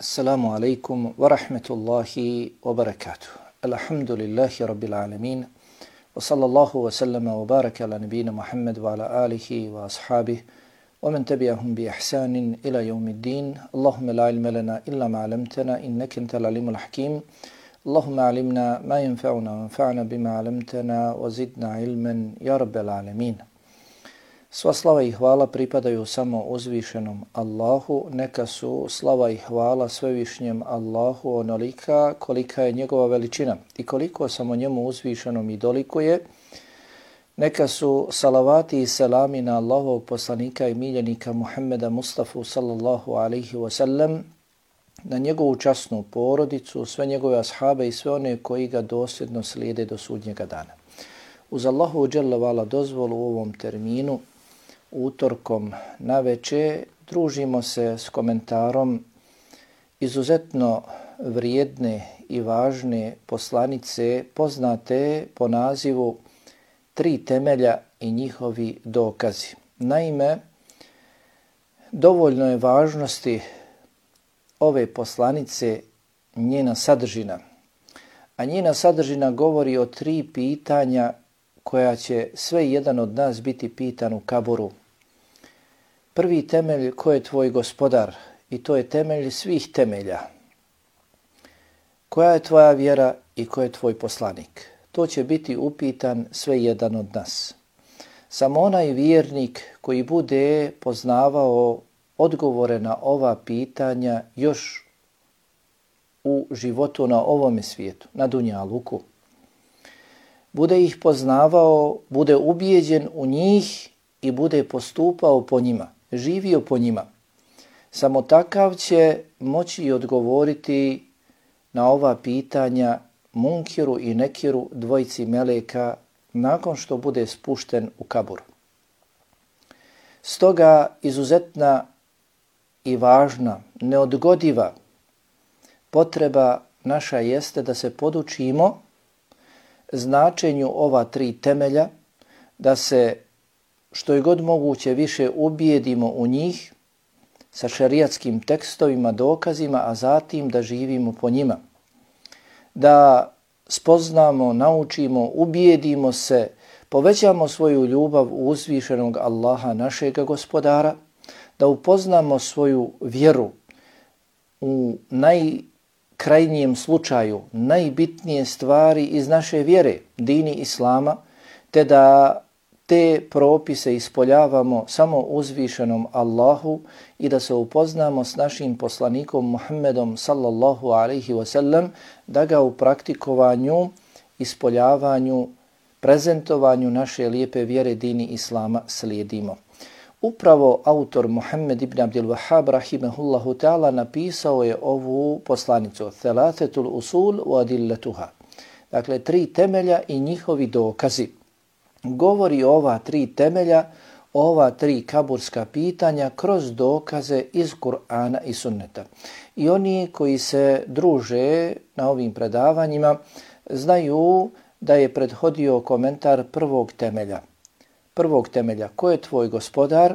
السلام عليكم ورحمة الله وبركاته. الحمد لله رب العالمين وصلى الله وسلم وبارك على نبينا محمد وعلى آله وأصحابه ومن تبعهم بإحسان إلى يوم الدين. اللهم لا علم لنا إلا ما علمتنا إنك أنت العليم الحكيم. اللهم علمنا ما ينفعنا وانفعنا بما علمتنا وزدنا علما يا رب العالمين. Sva slava i hvala pripadaju samo uzvišenom Allahu, neka su slava i hvala svevišnjem Allahu onolika kolika je njegova veličina i koliko samo njemu uzvišenom i dolikuje. Neka su salavati i selami na Allahovog poslanika i miljenika Muhammeda Mustafa sallallahu alaihi wa sallam, na njegovu časnu porodicu, sve njegove ashabe i sve one koji ga dosljedno slijede do sudnjega dana. Uz Allahu uđele dozvolu u ovom terminu utorkom na veče družimo se s komentarom izuzetno vrijedne i važne poslanice poznate po nazivu Tri temelja i njihovi dokazi. Naime, dovoljno je važnosti ove poslanice njena sadržina. A njena sadržina govori o tri pitanja koja će sve jedan od nas biti pitan u kaboru Prvi temelj ko je tvoj gospodar i to je temelj svih temelja. Koja je tvoja vjera i ko je tvoj poslanik? To će biti upitan sve jedan od nas. Samo onaj vjernik koji bude poznavao odgovore na ova pitanja još u životu na ovom svijetu, na Dunjaluku, bude ih poznavao, bude ubijeđen u njih i bude postupao po njima – živio po njima. Samo takav će moći odgovoriti na ova pitanja Munkiru i Nekiru dvojici Meleka nakon što bude spušten u kabur. Stoga izuzetna i važna, neodgodiva potreba naša jeste da se podučimo značenju ova tri temelja, da se što je god moguće više ubijedimo u njih sa šerijatskim tekstovima, dokazima, a zatim da živimo po njima. Da spoznamo, naučimo, ubijedimo se, povećamo svoju ljubav u uzvišenog Allaha, našeg gospodara, da upoznamo svoju vjeru u najkrajnijem slučaju, najbitnije stvari iz naše vjere, dini Islama, te da te propise ispoljavamo samo uzvišenom Allahu i da se upoznamo s našim poslanikom Muhammedom sallallahu alaihi wasallam, da ga u praktikovanju, ispoljavanju, prezentovanju naše lijepe vjere dini Islama slijedimo. Upravo autor Muhammed ibn Abdil Wahhab rahimahullahu ta'ala napisao je ovu poslanicu Thelathetul usul wa adilletuha. Dakle, tri temelja i njihovi dokazi govori ova tri temelja, ova tri kaburska pitanja kroz dokaze iz Kur'ana i Sunneta. I oni koji se druže na ovim predavanjima znaju da je prethodio komentar prvog temelja. Prvog temelja, ko je tvoj gospodar?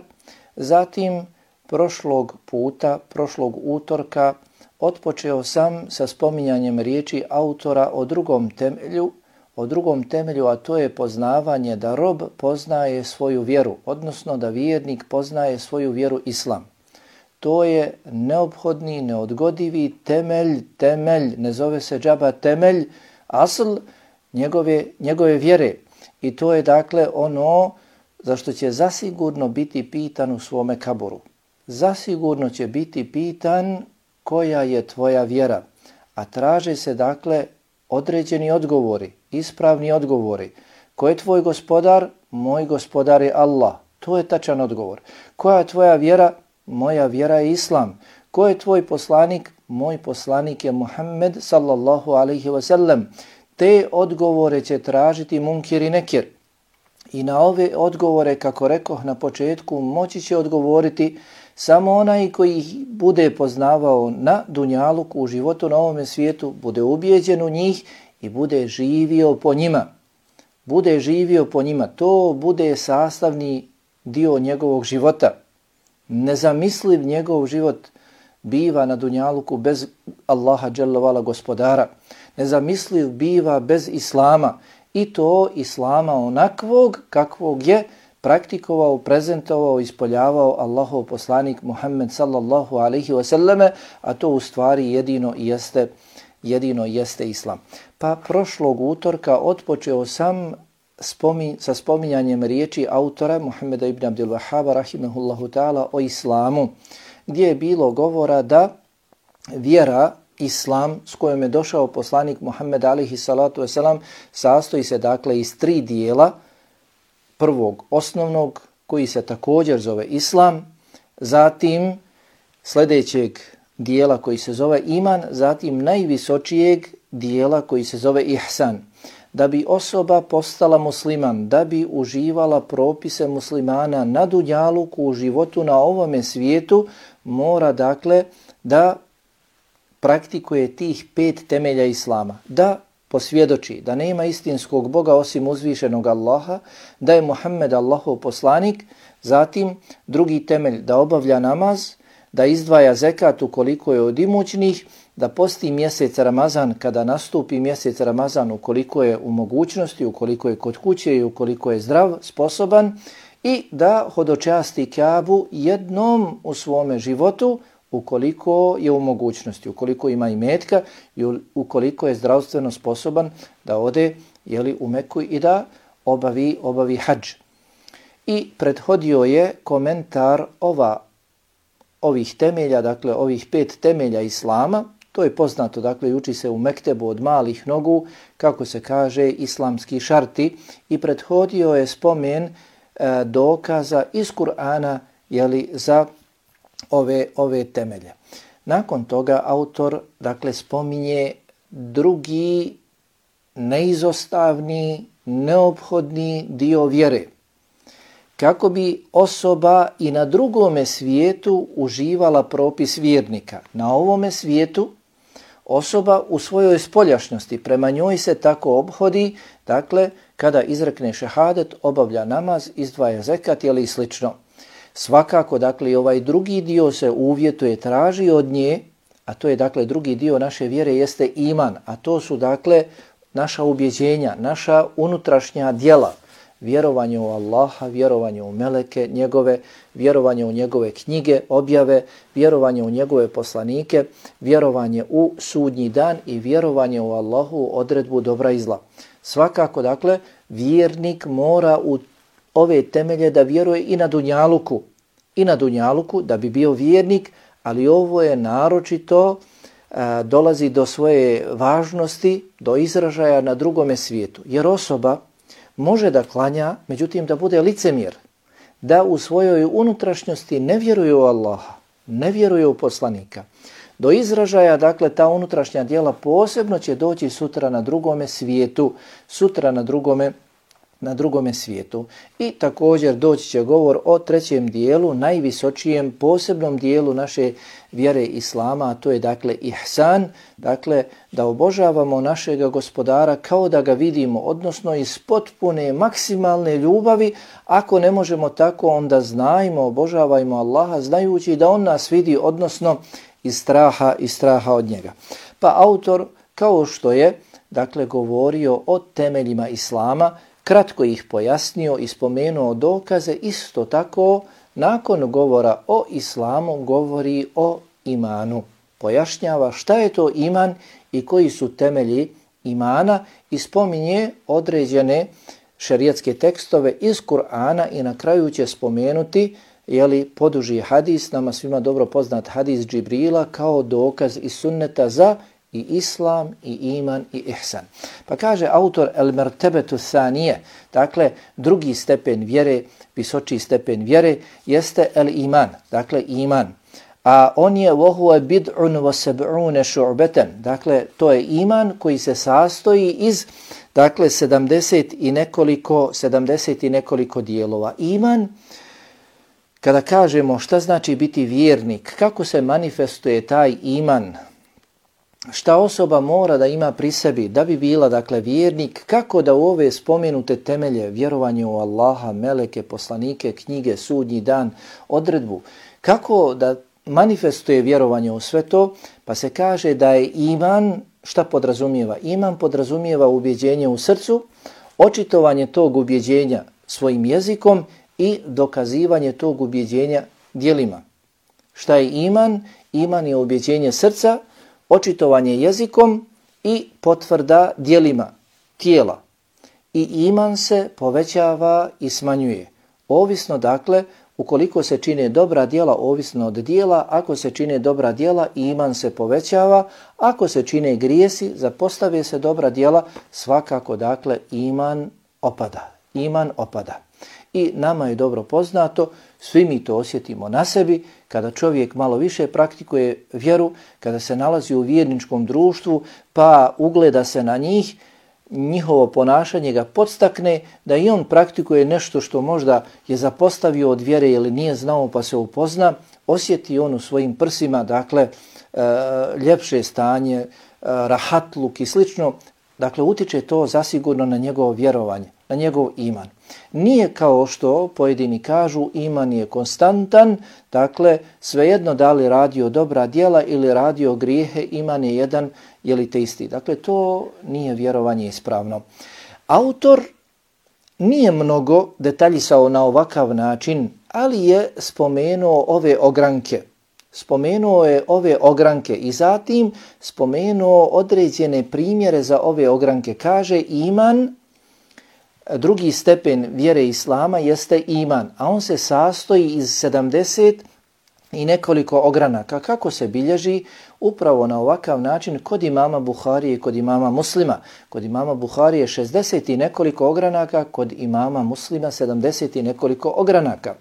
Zatim, prošlog puta, prošlog utorka, otpočeo sam sa spominjanjem riječi autora o drugom temelju, o drugom temelju, a to je poznavanje da rob poznaje svoju vjeru, odnosno da vjernik poznaje svoju vjeru islam. To je neophodni, neodgodivi temelj, temelj, ne zove se džaba temelj, asl njegove, njegove vjere. I to je dakle ono za što će zasigurno biti pitan u svome kaboru. Zasigurno će biti pitan koja je tvoja vjera. A traže se dakle određeni odgovori, ispravni odgovori. Ko je tvoj gospodar? Moj gospodar je Allah. To je tačan odgovor. Koja je tvoja vjera? Moja vjera je Islam. Ko je tvoj poslanik? Moj poslanik je Muhammed sallallahu alaihi wa sallam. Te odgovore će tražiti munkir i nekir. I na ove odgovore, kako rekoh na početku, moći će odgovoriti samo onaj koji ih bude poznavao na dunjaluku u životu na ovome svijetu, bude ubijeđen u njih i bude živio po njima. Bude živio po njima. To bude sastavni dio njegovog života. Nezamisliv njegov život biva na dunjaluku bez Allaha dželovala gospodara. Nezamisliv biva bez Islama i to Islama onakvog kakvog je praktikovao, prezentovao, ispoljavao Allahov poslanik Muhammed sallallahu alaihi wasallame, a to u stvari jedino jeste, jedino jeste Islam. Pa prošlog utorka otpočeo sam spomin, sa spominjanjem riječi autora Muhammeda ibn Abdul Wahaba rahimahullahu ta'ala o islamu, gdje je bilo govora da vjera islam s kojom je došao poslanik Muhammed alihi salatu wasalam sastoji se dakle iz tri dijela, prvog osnovnog koji se također zove islam, zatim sljedećeg dijela koji se zove iman, zatim najvisočijeg dijela koji se zove ihsan da bi osoba postala musliman, da bi uživala propise muslimana na dunjaluku u životu na ovome svijetu, mora dakle da praktikuje tih pet temelja Islama. Da posvjedoči da nema istinskog Boga osim uzvišenog Allaha, da je Muhammed Allahov poslanik, zatim drugi temelj da obavlja namaz, da izdvaja zekat ukoliko je od imućnih, da posti mjesec Ramazan kada nastupi mjesec Ramazan ukoliko je u mogućnosti, ukoliko je kod kuće i ukoliko je zdrav, sposoban i da hodočasti Kaabu jednom u svome životu ukoliko je u mogućnosti, ukoliko ima i metka i ukoliko je zdravstveno sposoban da ode jeli, u Meku i da obavi, obavi hađ. I prethodio je komentar ova ovih temelja, dakle ovih pet temelja Islama, To je poznato, dakle, uči se u Mektebu od malih nogu, kako se kaže, islamski šarti i prethodio je spomen e, dokaza iz Kur'ana jeli, za ove, ove temelje. Nakon toga autor, dakle, spominje drugi neizostavni, neophodni dio vjere. Kako bi osoba i na drugome svijetu uživala propis vjernika. Na ovome svijetu osoba u svojoj spoljašnjosti prema njoj se tako obhodi, dakle, kada izrekne šehadet, obavlja namaz, izdvaja zekat ili slično. Svakako, dakle, i ovaj drugi dio se uvjetuje, traži od nje, a to je, dakle, drugi dio naše vjere jeste iman, a to su, dakle, naša ubjeđenja, naša unutrašnja djela vjerovanje u Allaha, vjerovanje u meleke njegove, vjerovanje u njegove knjige, objave, vjerovanje u njegove poslanike, vjerovanje u sudnji dan i vjerovanje u Allahu odredbu dobra i zla. Svakako, dakle, vjernik mora u ove temelje da vjeruje i na Dunjaluku, i na Dunjaluku da bi bio vjernik, ali ovo je naročito a, dolazi do svoje važnosti, do izražaja na drugome svijetu. Jer osoba, može da klanja, međutim da bude licemjer, da u svojoj unutrašnjosti ne vjeruje u Allaha, ne vjeruje u poslanika. Do izražaja, dakle, ta unutrašnja dijela posebno će doći sutra na drugome svijetu, sutra na drugome na drugome svijetu. I također doći će govor o trećem dijelu, najvisočijem posebnom dijelu naše vjere Islama, a to je dakle ihsan, dakle da obožavamo našeg gospodara kao da ga vidimo, odnosno iz potpune maksimalne ljubavi, ako ne možemo tako, onda znajmo, obožavajmo Allaha, znajući da on nas vidi, odnosno iz straha, iz straha od njega. Pa autor, kao što je, dakle, govorio o temeljima Islama, kratko ih pojasnio i spomenuo dokaze, isto tako nakon govora o islamu govori o imanu. Pojašnjava šta je to iman i koji su temelji imana i spominje određene šerijatske tekstove iz Kur'ana i na kraju će spomenuti jeli, poduži hadis, nama svima dobro poznat hadis Džibrila kao dokaz iz sunneta za i islam, i iman, i ihsan. Pa kaže autor El Mertebetu Thanije, dakle drugi stepen vjere, visoči stepen vjere, jeste El Iman, dakle iman. A on je vohuve bid'un wa seb'une šu'beten, dakle to je iman koji se sastoji iz dakle 70 i nekoliko 70 i nekoliko dijelova. Iman kada kažemo šta znači biti vjernik, kako se manifestuje taj iman, šta osoba mora da ima pri sebi da bi bila dakle vjernik, kako da u ove spomenute temelje vjerovanje u Allaha, meleke, poslanike, knjige, sudnji dan, odredbu, kako da manifestuje vjerovanje u sve to, pa se kaže da je iman, šta podrazumijeva? Iman podrazumijeva ubjeđenje u srcu, očitovanje tog ubjeđenja svojim jezikom i dokazivanje tog ubjeđenja dijelima. Šta je iman? Iman je ubjeđenje srca, očitovanje jezikom i potvrda dijelima tijela. I iman se povećava i smanjuje. Ovisno dakle, ukoliko se čine dobra dijela, ovisno od dijela, ako se čine dobra dijela, iman se povećava, ako se čine grijesi, zapostave se dobra dijela, svakako dakle iman opada. Iman opada. I nama je dobro poznato, svi mi to osjetimo na sebi, kada čovjek malo više praktikuje vjeru, kada se nalazi u vjerničkom društvu, pa ugleda se na njih, njihovo ponašanje ga podstakne da i on praktikuje nešto što možda je zapostavio od vjere ili nije znao pa se upozna, osjeti on u svojim prsima, dakle, e, ljepše stanje, e, rahatluk i slično, dakle, utiče to zasigurno na njegovo vjerovanje, na njegov iman. Nije kao što pojedini kažu iman je konstantan, dakle svejedno da li radio dobra djela ili radio grijehe, iman je jedan, je li te isti. Dakle, to nije vjerovanje ispravno. Autor nije mnogo detaljisao na ovakav način, ali je spomenuo ove ogranke. Spomenuo je ove ogranke i zatim spomenuo određene primjere za ove ogranke. Kaže iman drugi stepen vjere Islama jeste iman, a on se sastoji iz 70 i nekoliko ogranaka. Kako se bilježi? Upravo na ovakav način kod imama Buharije i kod imama Muslima. Kod imama Buharije 60 i nekoliko ogranaka, kod imama Muslima 70 i nekoliko ogranaka.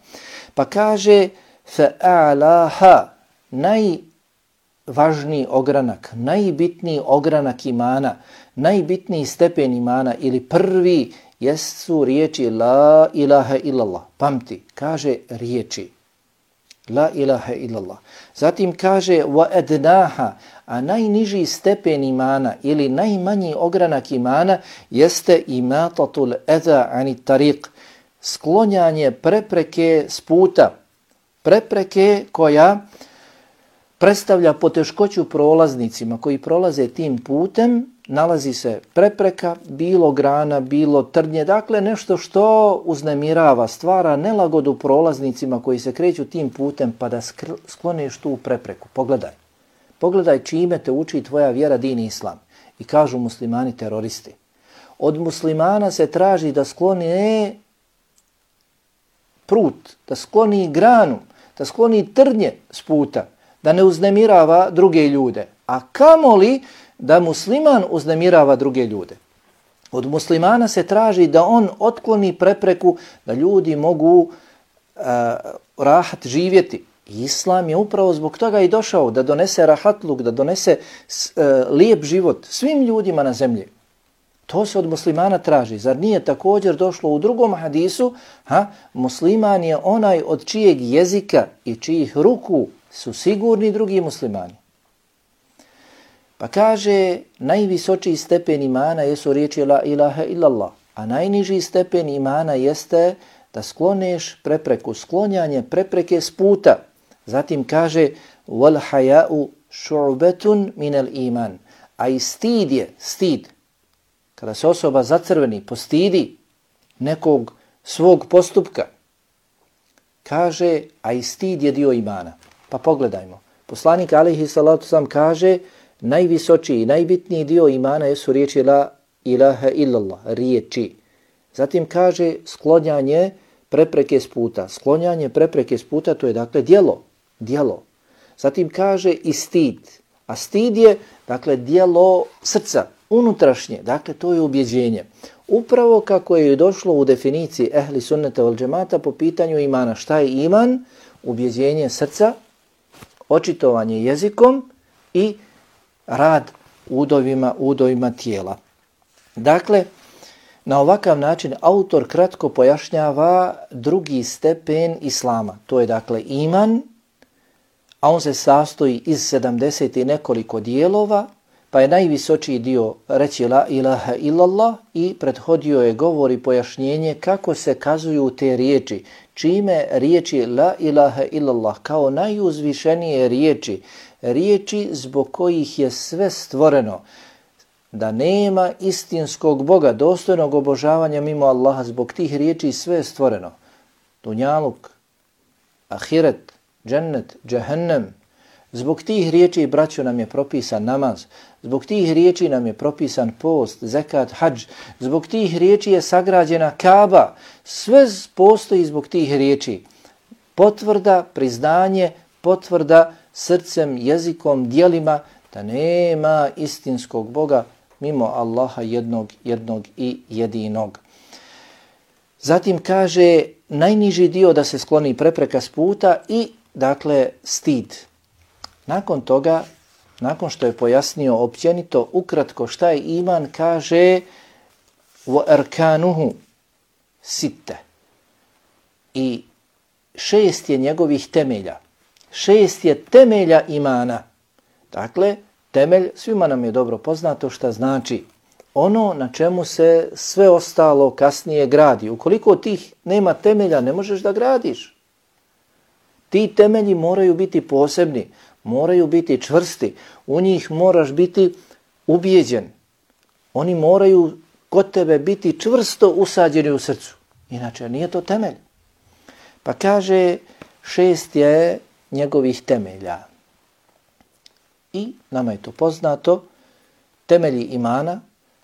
Pa kaže fa'alaha, najvažniji ogranak, najbitniji ogranak imana, najbitniji stepen imana ili prvi jesu riječi la ilaha illallah. Pamti, kaže riječi. La ilaha illallah. Zatim kaže wa adnaha, a najniži stepen imana ili najmanji ogranak imana jeste imatatul eza ani tariq, sklonjanje prepreke s puta. Prepreke koja predstavlja poteškoću prolaznicima koji prolaze tim putem, nalazi se prepreka, bilo grana, bilo trnje, dakle nešto što uznemirava, stvara nelagodu prolaznicima koji se kreću tim putem pa da skloneš tu prepreku. Pogledaj. Pogledaj čime te uči tvoja vjera din islam. I kažu muslimani teroristi. Od muslimana se traži da skloni e, prut, da skloni granu, da skloni trnje s puta, da ne uznemirava druge ljude. A kamoli da musliman uznemirava druge ljude. Od muslimana se traži da on otkloni prepreku da ljudi mogu uh, rahat živjeti. Islam je upravo zbog toga i došao da donese rahatluk, da donese uh, lijep život svim ljudima na zemlji. To se od muslimana traži. Zar nije također došlo u drugom hadisu? Ha? Musliman je onaj od čijeg jezika i čijih ruku su sigurni drugi muslimani. Pa kaže, najvisočiji stepen imana jesu riječi la ilaha illallah, a najniži stepen imana jeste da skloneš prepreku, sklonjanje prepreke s puta. Zatim kaže, wal haya'u šu'betun minel iman. A i stid je, stid, kada se osoba zacrveni, postidi nekog svog postupka, kaže, a i stid je dio imana. Pa pogledajmo. Poslanik alihi salatu sam kaže, najvisočiji i najbitniji dio imana jesu riječi la ilaha illallah, riječi. Zatim kaže sklonjanje prepreke s puta. Sklonjanje prepreke s puta to je dakle dijelo. dijelo. Zatim kaže i stid. A stid je dakle dijelo srca, unutrašnje. Dakle to je ubjeđenje. Upravo kako je došlo u definiciji ehli sunneta val džemata po pitanju imana. Šta je iman? Ubjeđenje srca, očitovanje jezikom i rad udovima, udovima tijela. Dakle, na ovakav način autor kratko pojašnjava drugi stepen islama. To je dakle iman, a on se sastoji iz 70 i nekoliko dijelova, pa je najvisočiji dio reći la ilaha illallah i prethodio je govor i pojašnjenje kako se kazuju te riječi, čime riječi la ilaha illallah kao najuzvišenije riječi, riječi zbog kojih je sve stvoreno, da nema istinskog Boga, dostojnog obožavanja mimo Allaha, zbog tih riječi sve je stvoreno. Dunjaluk, ahiret, džennet, džehennem, Zbog tih riječi, braćo, nam je propisan namaz. Zbog tih riječi nam je propisan post, zekat, hađ. Zbog tih riječi je sagrađena kaba. Sve postoji zbog tih riječi. Potvrda, priznanje, potvrda srcem, jezikom, dijelima da nema istinskog Boga mimo Allaha jednog, jednog i jedinog. Zatim kaže najniži dio da se skloni prepreka s puta i dakle stid. Nakon toga, nakon što je pojasnio općenito, ukratko šta je iman, kaže u arkanuhu sitte. I šest je njegovih temelja. Šest je temelja imana. Dakle, temelj, svima nam je dobro poznato šta znači ono na čemu se sve ostalo kasnije gradi. Ukoliko tih nema temelja, ne možeš da gradiš. Ti temelji moraju biti posebni moraju biti čvrsti, u njih moraš biti ubijeđen. Oni moraju kod tebe biti čvrsto usađeni u srcu. Inače, nije to temelj. Pa kaže, šest je njegovih temelja. I nama je to poznato, temelji imana,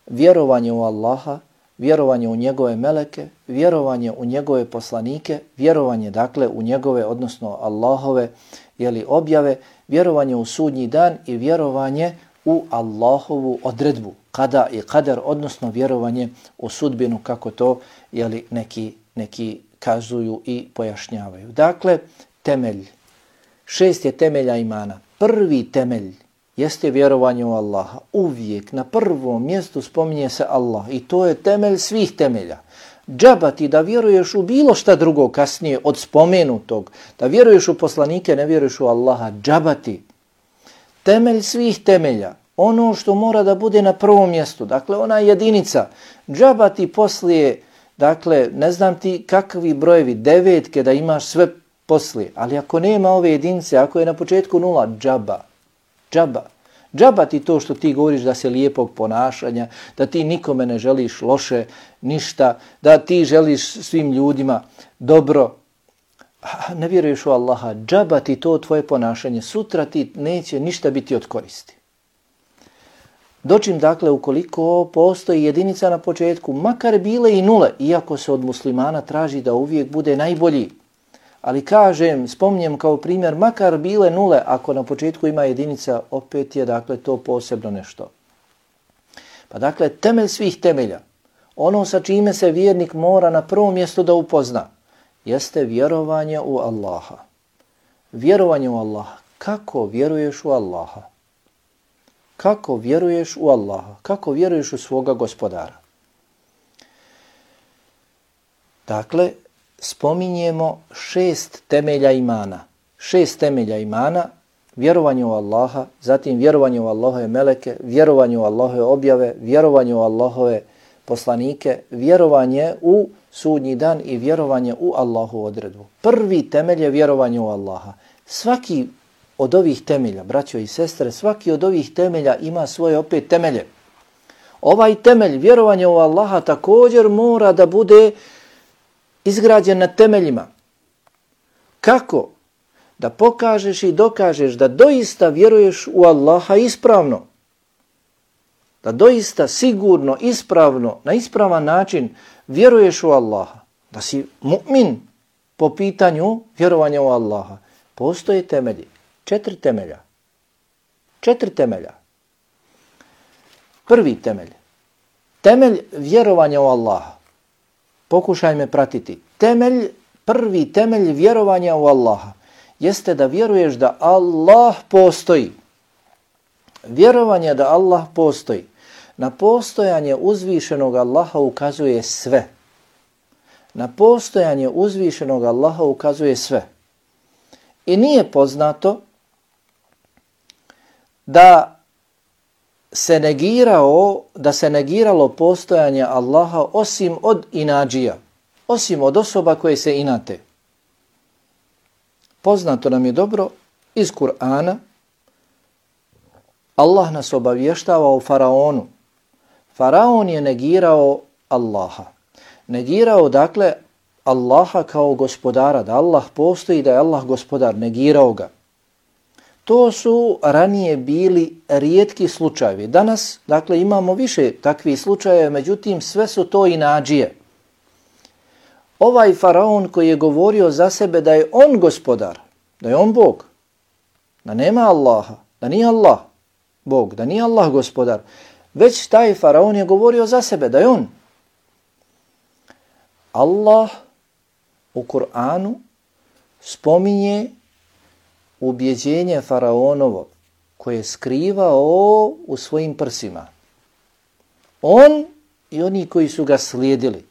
vjerovanje u Allaha, vjerovanje u njegove meleke, vjerovanje u njegove poslanike, vjerovanje dakle u njegove, odnosno Allahove jeli, objave, vjerovanje u sudnji dan i vjerovanje u Allahovu odredbu, kada i kader, odnosno vjerovanje u sudbinu, kako to jeli, neki, neki kazuju i pojašnjavaju. Dakle, temelj, šest je temelja imana. Prvi temelj jeste vjerovanje u Allaha. Uvijek na prvom mjestu spominje se Allah i to je temelj svih temelja džabati da vjeruješ u bilo šta drugo kasnije od spomenutog, da vjeruješ u poslanike, ne vjeruješ u Allaha, džabati. Temelj svih temelja, ono što mora da bude na prvom mjestu, dakle ona jedinica, džabati poslije, dakle ne znam ti kakvi brojevi, devetke da imaš sve poslije, ali ako nema ove jedinice, ako je na početku nula, džaba, džaba. Džaba ti to što ti govoriš da se lijepog ponašanja, da ti nikome ne želiš loše, ništa, da ti želiš svim ljudima dobro. Ne vjeruješ u Allaha, džaba ti to tvoje ponašanje, sutra ti neće ništa biti od koristi. Dočim dakle, ukoliko postoji jedinica na početku, makar bile i nule, iako se od muslimana traži da uvijek bude najbolji, Ali kažem, spomnjem kao primjer, makar bile nule, ako na početku ima jedinica, opet je dakle to posebno nešto. Pa dakle, temelj svih temelja, ono sa čime se vjernik mora na prvom mjestu da upozna, jeste vjerovanje u Allaha. Vjerovanje u Allaha. Kako vjeruješ u Allaha? Kako vjeruješ u Allaha? Kako vjeruješ u svoga gospodara? Dakle, spominjemo šest temelja imana. Šest temelja imana, vjerovanje u Allaha, zatim vjerovanje u Allahove meleke, vjerovanje u Allahove objave, vjerovanje u Allahove poslanike, vjerovanje u sudnji dan i vjerovanje u Allahu odredbu. Prvi temelj je vjerovanje u Allaha. Svaki od ovih temelja, braćo i sestre, svaki od ovih temelja ima svoje opet temelje. Ovaj temelj, vjerovanje u Allaha, također mora da bude izgrađen na temeljima. Kako? Da pokažeš i dokažeš da doista vjeruješ u Allaha ispravno. Da doista sigurno, ispravno, na ispravan način vjeruješ u Allaha. Da si mu'min po pitanju vjerovanja u Allaha. Postoje temelji. Četiri temelja. Četiri temelja. Prvi temelj. Temelj vjerovanja u Allaha. Pokušaj me pratiti. Temelj, prvi temelj vjerovanja u Allaha jeste da vjeruješ da Allah postoji. Vjerovanje da Allah postoji. Na postojanje uzvišenog Allaha ukazuje sve. Na postojanje uzvišenog Allaha ukazuje sve. I nije poznato da se negirao, da se negiralo postojanje Allaha osim od inađija, osim od osoba koje se inate. Poznato nam je dobro iz Kur'ana, Allah nas obavještava o faraonu. Faraon je negirao Allaha. Negirao dakle Allaha kao gospodara, da Allah postoji, da je Allah gospodar, negirao ga. To su ranije bili rijetki slučajevi. Danas, dakle, imamo više takvih slučajeva, međutim, sve su to i nađije. Ovaj faraon koji je govorio za sebe da je on gospodar, da je on Bog, da nema Allaha, da nije Allah Bog, da nije Allah gospodar, već taj faraon je govorio za sebe da je on. Allah u Kur'anu spominje ubjeđenje faraonovo koje je skrivao u svojim prsima. On i oni koji su ga slijedili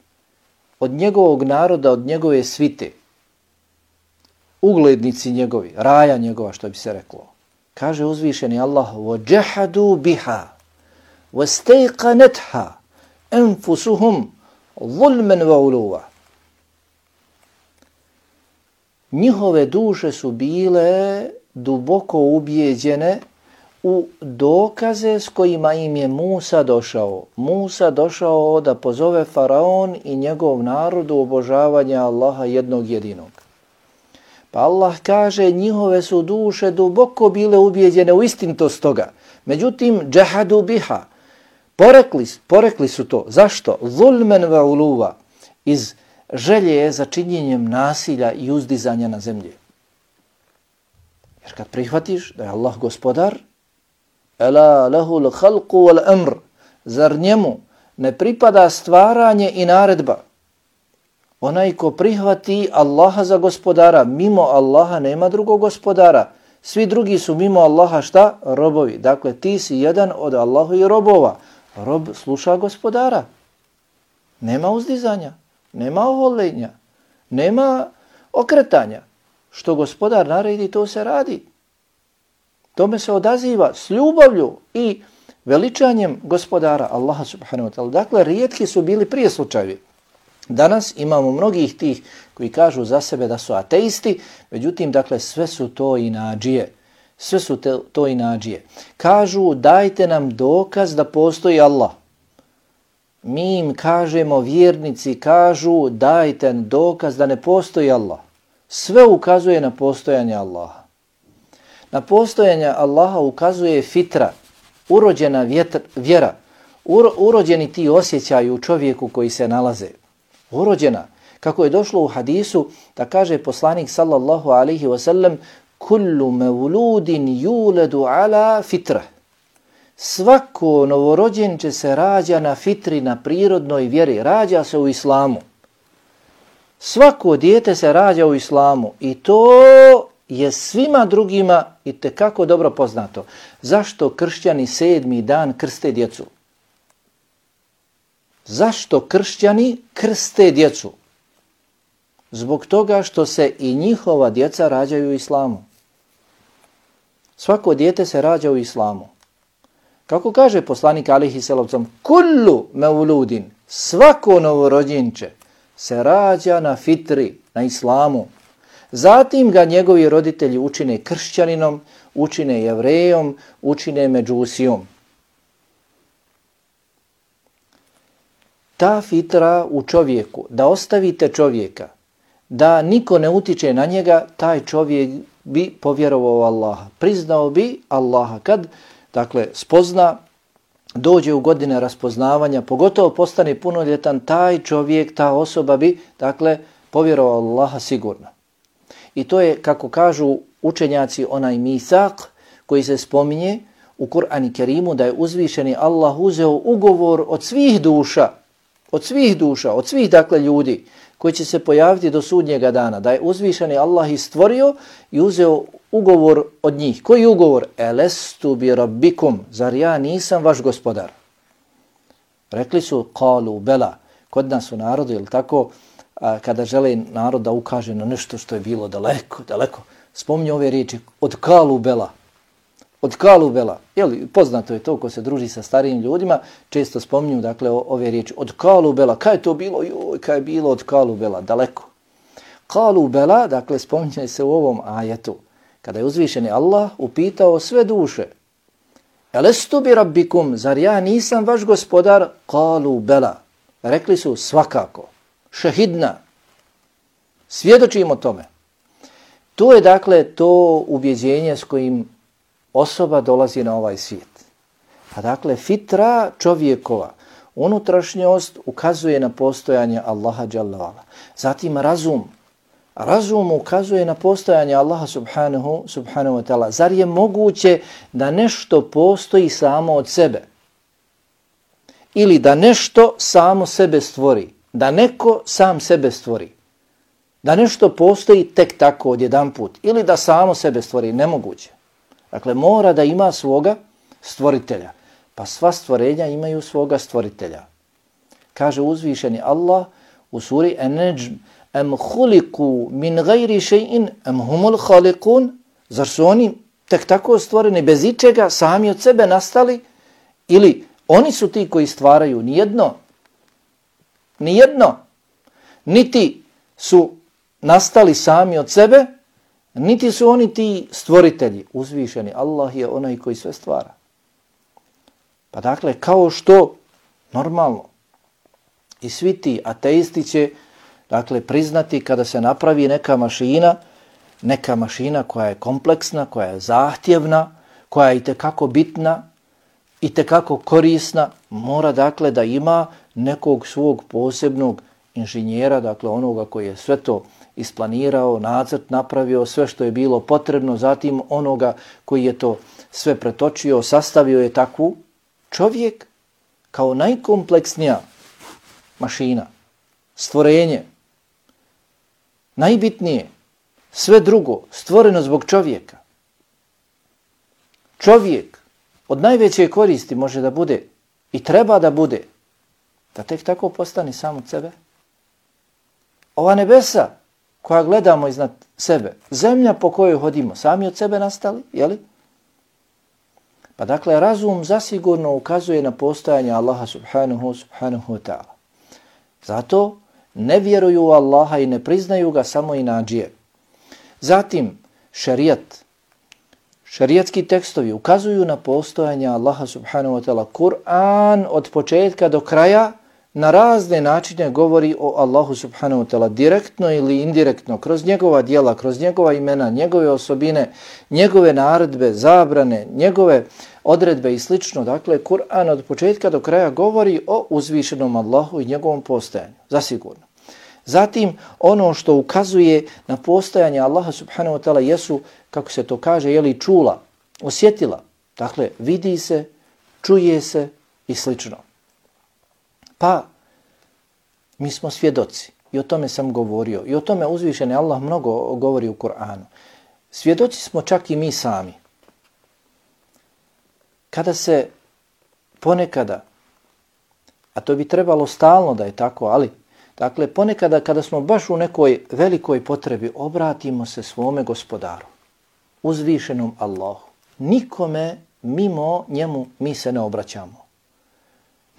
od njegovog naroda, od njegove svite, uglednici njegovi, raja njegova što bi se reklo. Kaže uzvišeni Allah, وَجَحَدُوا بِهَا وَسْتَيْقَنَتْهَا أَنْفُسُهُمْ wa وَعُلُوَا Njihove duše su bile duboko ubijeđene u dokaze s kojima im je Musa došao. Musa došao da pozove Faraon i njegov narod u obožavanje Allaha jednog jedinog. Pa Allah kaže njihove su duše duboko bile ubijeđene u istintost toga. Međutim, džahadu biha, porekli, porekli su to. Zašto? Zulmen va uluva, iz želje za činjenjem nasilja i uzdizanja na zemlji. Jer kad prihvatiš da je Allah gospodar, Ela lehu l'halku wal amr, zar njemu ne pripada stvaranje i naredba? Onaj ko prihvati Allaha za gospodara, mimo Allaha nema drugog gospodara. Svi drugi su mimo Allaha šta? Robovi. Dakle, ti si jedan od Allahu i robova. Rob sluša gospodara. Nema uzdizanja, nema ovolenja, nema okretanja. Što gospodar naredi, to se radi. Tome se odaziva s ljubavlju i veličanjem gospodara Allaha subhanahu wa ta'ala. Dakle, rijetki su bili prije slučajevi. Danas imamo mnogih tih koji kažu za sebe da su ateisti, međutim, dakle, sve su to i nađije. Sve su te, to i nađije. Kažu, dajte nam dokaz da postoji Allah. Mi im kažemo, vjernici kažu, dajte nam dokaz da ne postoji Allah. Sve ukazuje na postojanje Allaha. Na postojanje Allaha ukazuje fitra, urođena vjetr, vjera, uro, urođeni ti osjećaju u čovjeku koji se nalaze urođena. Kako je došlo u hadisu da kaže poslanik sallallahu alaihi wasallam kullu mevludin juledu ala fitra. Svako novorođenče se rađa na fitri, na prirodnoj vjeri. Rađa se u islamu. Svako dijete se rađa u islamu i to je svima drugima i te kako dobro poznato. Zašto kršćani sedmi dan krste djecu? Zašto kršćani krste djecu? Zbog toga što se i njihova djeca rađaju u islamu. Svako dijete se rađa u islamu. Kako kaže poslanik Alihi Selovcom, kullu mevludin, svako novorođenče se rađa na fitri, na islamu. Zatim ga njegovi roditelji učine kršćaninom, učine jevrejom, učine međusijom. ta fitra u čovjeku, da ostavite čovjeka, da niko ne utiče na njega, taj čovjek bi povjerovao Allaha. Priznao bi Allaha. Kad, dakle, spozna, dođe u godine raspoznavanja, pogotovo postane punoljetan, taj čovjek, ta osoba bi, dakle, povjerovao Allaha sigurno. I to je, kako kažu učenjaci, onaj misak koji se spominje u Kur'ani Kerimu, da je uzvišeni Allah uzeo ugovor od svih duša, od svih duša, od svih dakle ljudi koji će se pojaviti do sudnjega dana, da je uzvišeni Allah istvorio i uzeo ugovor od njih. Koji ugovor? Elestu bi rabbikum, zar ja nisam vaš gospodar? Rekli su, kalu bela, kod nas u narodu, ili tako, a, kada žele narod da ukaže na nešto što je bilo daleko, daleko, spomnio ove riječi, od kalu bela, od kalubela. Jeli, poznato je to ko se druži sa starijim ljudima, često spominju dakle, o, ove riječi od kalubela. Kaj je to bilo? Joj, kaj je bilo od kalubela? Daleko. Kalubela, dakle spominje se u ovom ajetu, kada je uzvišeni Allah upitao sve duše, Elestu bi rabbikum, zar ja nisam vaš gospodar? Kalu bela. Rekli su svakako, šehidna, svjedočimo tome. To je dakle to ubjeđenje s kojim osoba dolazi na ovaj svijet. A dakle, fitra čovjekova, unutrašnjost ukazuje na postojanje Allaha Đallavala. Zatim razum. Razum ukazuje na postojanje Allaha subhanahu, subhanahu wa ta'ala. Zar je moguće da nešto postoji samo od sebe? Ili da nešto samo sebe stvori? Da neko sam sebe stvori? Da nešto postoji tek tako od jedan put? Ili da samo sebe stvori? Nemoguće. Dakle, mora da ima svoga stvoritelja. Pa sva stvorenja imaju svoga stvoritelja. Kaže uzvišeni Allah u suri An-Najm am khuliqu min ghairi shay'in am humul khaliqun zar su oni tek tako stvoreni bez ičega sami od sebe nastali? Ili oni su ti koji stvaraju? Nijedno. Nijedno. Niti su nastali sami od sebe niti su oni ti stvoritelji uzvišeni Allah je onaj koji sve stvara. Pa dakle, kao što normalno i svi ti ateisti će dakle, priznati kada se napravi neka mašina, neka mašina koja je kompleksna, koja je zahtjevna, koja je i tekako bitna, i tekako korisna, mora dakle da ima nekog svog posebnog inženjera, dakle onoga koji je sve to isplanirao, nacrt napravio, sve što je bilo potrebno, zatim onoga koji je to sve pretočio, sastavio je takvu čovjek kao najkompleksnija mašina, stvorenje, najbitnije, sve drugo, stvoreno zbog čovjeka. Čovjek od najveće koristi može da bude i treba da bude da tek tako postani sam od sebe. Ova nebesa koja gledamo iznad sebe, zemlja po kojoj hodimo, sami od sebe nastali, jeli? Pa dakle, razum zasigurno ukazuje na postojanje Allaha subhanahu subhanahu wa ta'ala. Zato ne vjeruju u Allaha i ne priznaju ga samo i nađije. Zatim, šerijat, šerijatski tekstovi ukazuju na postojanje Allaha subhanahu wa ta'ala. Kur'an od početka do kraja na razne načine govori o Allahu subhanahu wa ta'ala direktno ili indirektno, kroz njegova dijela, kroz njegova imena, njegove osobine, njegove naredbe, zabrane, njegove odredbe i slično. Dakle, Kur'an od početka do kraja govori o uzvišenom Allahu i njegovom postojanju, zasigurno. Zatim, ono što ukazuje na postojanje Allaha subhanahu wa ta'ala jesu, kako se to kaže, jeli čula, osjetila. Dakle, vidi se, čuje se i slično. Pa, mi smo svjedoci. I o tome sam govorio. I o tome uzvišeni Allah mnogo govori u Kur'anu. Svjedoci smo čak i mi sami. Kada se ponekada, a to bi trebalo stalno da je tako, ali, dakle, ponekada kada smo baš u nekoj velikoj potrebi, obratimo se svome gospodaru, uzvišenom Allahu. Nikome mimo njemu mi se ne obraćamo.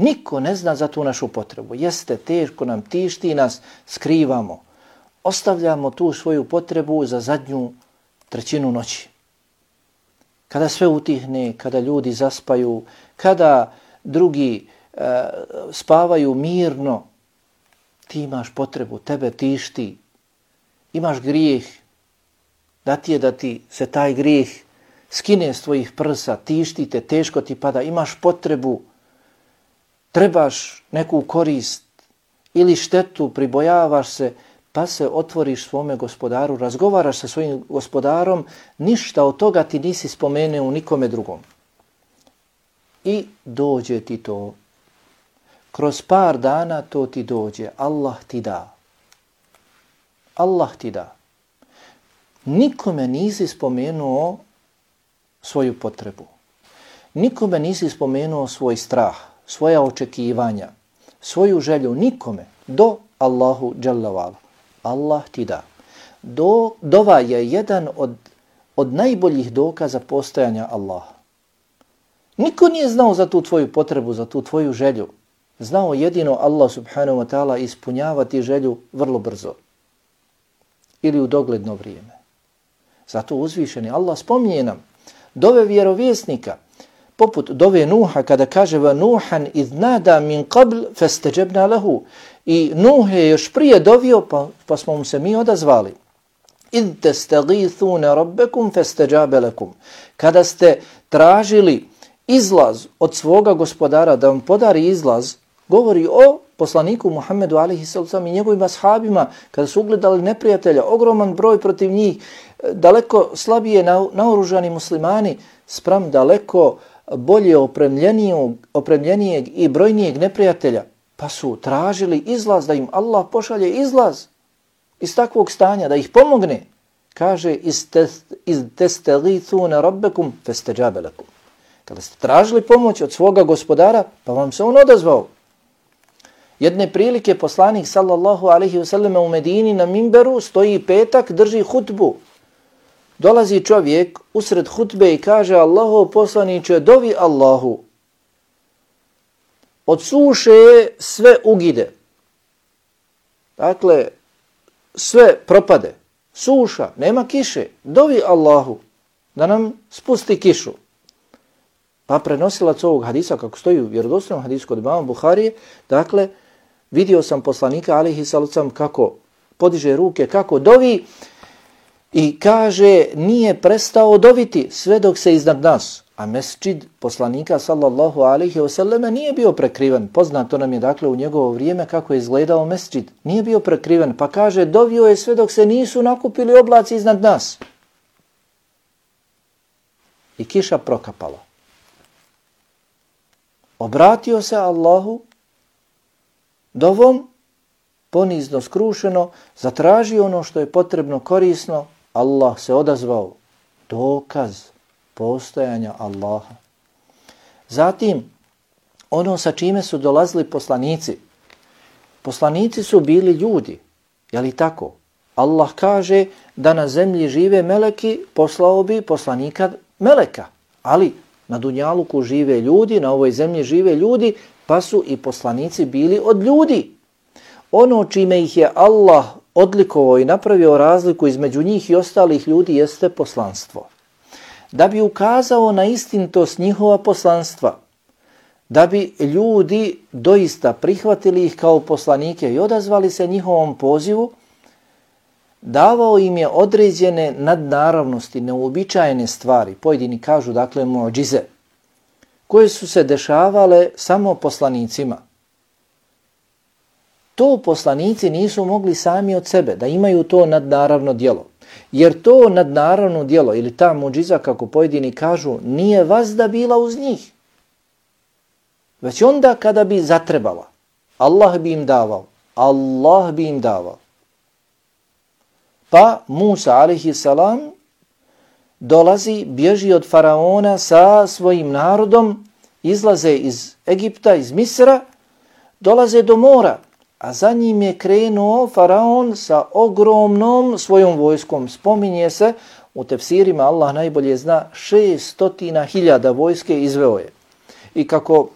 Niko ne zna za tu našu potrebu. Jeste teško nam tišti nas, skrivamo. Ostavljamo tu svoju potrebu za zadnju trećinu noći. Kada sve utihne, kada ljudi zaspaju, kada drugi e, spavaju mirno, ti imaš potrebu, tebe tišti, imaš grijeh, da ti je da ti se taj grijeh skine s tvojih prsa, tišti te, teško ti pada, imaš potrebu, trebaš neku korist ili štetu, pribojavaš se, pa se otvoriš svome gospodaru, razgovaraš sa svojim gospodarom, ništa od toga ti nisi spomenuo nikome drugom. I dođe ti to. Kroz par dana to ti dođe. Allah ti da. Allah ti da. Nikome nisi spomenuo svoju potrebu. Nikome nisi spomenuo svoj strah svoja očekivanja, svoju želju nikome do Allahu dželavala. Allah ti da. Do, dova je jedan od, od najboljih dokaza postojanja Allaha. Niko nije znao za tu tvoju potrebu, za tu tvoju želju. Znao jedino Allah subhanahu wa ta'ala ispunjavati želju vrlo brzo. ili u dogledno vrijeme. Zato uzvišeni Allah spominje nam dove vjerovjesnika, poput dove Nuha kada kaže va Nuhan iz nada min qabl fastajabna lahu. I Nuh je još prije dovio pa, pa smo mu se mi odazvali. Id te rabbakum fastajaba lakum. Kada ste tražili izlaz od svoga gospodara da vam podari izlaz, govori o poslaniku Muhammedu alihi sallam i njegovim ashabima, kada su ugledali neprijatelja, ogroman broj protiv njih, daleko slabije naoružani muslimani, spram daleko bolje opremljenijeg, opremljenijeg i brojnijeg neprijatelja, pa su tražili izlaz da im Allah pošalje izlaz iz takvog stanja, da ih pomogne. Kaže, iz testelithuna rabbekum festeđabelakum. Kada ste tražili pomoć od svoga gospodara, pa vam se on odazvao. Jedne prilike poslanik sallallahu alaihi wasallam u Medini na Mimberu stoji petak, drži hutbu. Dolazi čovjek usred hutbe i kaže Allahov poslaniće, dovi Allahu. Od suše sve ugide. Dakle, sve propade. Suša, nema kiše. Dovi Allahu da nam spusti kišu. Pa prenosilac ovog hadisa, kako stoji u vjerodostojnom hadisu kod imama Buharije, dakle, vidio sam poslanika, alihi salucam, kako podiže ruke, kako dovi i kaže, nije prestao doviti sve dok se iznad nas. A mesčid poslanika, sallallahu alihi wasallam, nije bio prekriven. Poznato nam je, dakle, u njegovo vrijeme kako je izgledao mesčid. Nije bio prekriven, pa kaže, dovio je sve dok se nisu nakupili oblaci iznad nas. I kiša prokapala obratio se Allahu dovom, ponizno skrušeno, zatražio ono što je potrebno korisno, Allah se odazvao. Dokaz postojanja Allaha. Zatim, ono sa čime su dolazili poslanici. Poslanici su bili ljudi, je li tako? Allah kaže da na zemlji žive meleki, poslao bi poslanika meleka. Ali Na Dunjaluku žive ljudi, na ovoj zemlji žive ljudi, pa su i poslanici bili od ljudi. Ono čime ih je Allah odlikovao i napravio razliku između njih i ostalih ljudi jeste poslanstvo. Da bi ukazao na istintost njihova poslanstva, da bi ljudi doista prihvatili ih kao poslanike i odazvali se njihovom pozivu, davao im je određene nadnaravnosti, neuobičajene stvari, pojedini kažu dakle muđize, koje su se dešavale samo poslanicima. To poslanici nisu mogli sami od sebe, da imaju to nadnaravno djelo. Jer to nadnaravno djelo ili ta muđiza, kako pojedini kažu, nije vazda bila uz njih. Već onda kada bi zatrebala, Allah bi im davao. Allah bi im davao. Pa Musa alaihi salam dolazi, bježi od faraona sa svojim narodom, izlaze iz Egipta, iz Misra, dolaze do mora, a za njim je krenuo faraon sa ogromnom svojom vojskom. Spominje se u tefsirima, Allah najbolje zna, šestotina hiljada vojske izveo je. I kako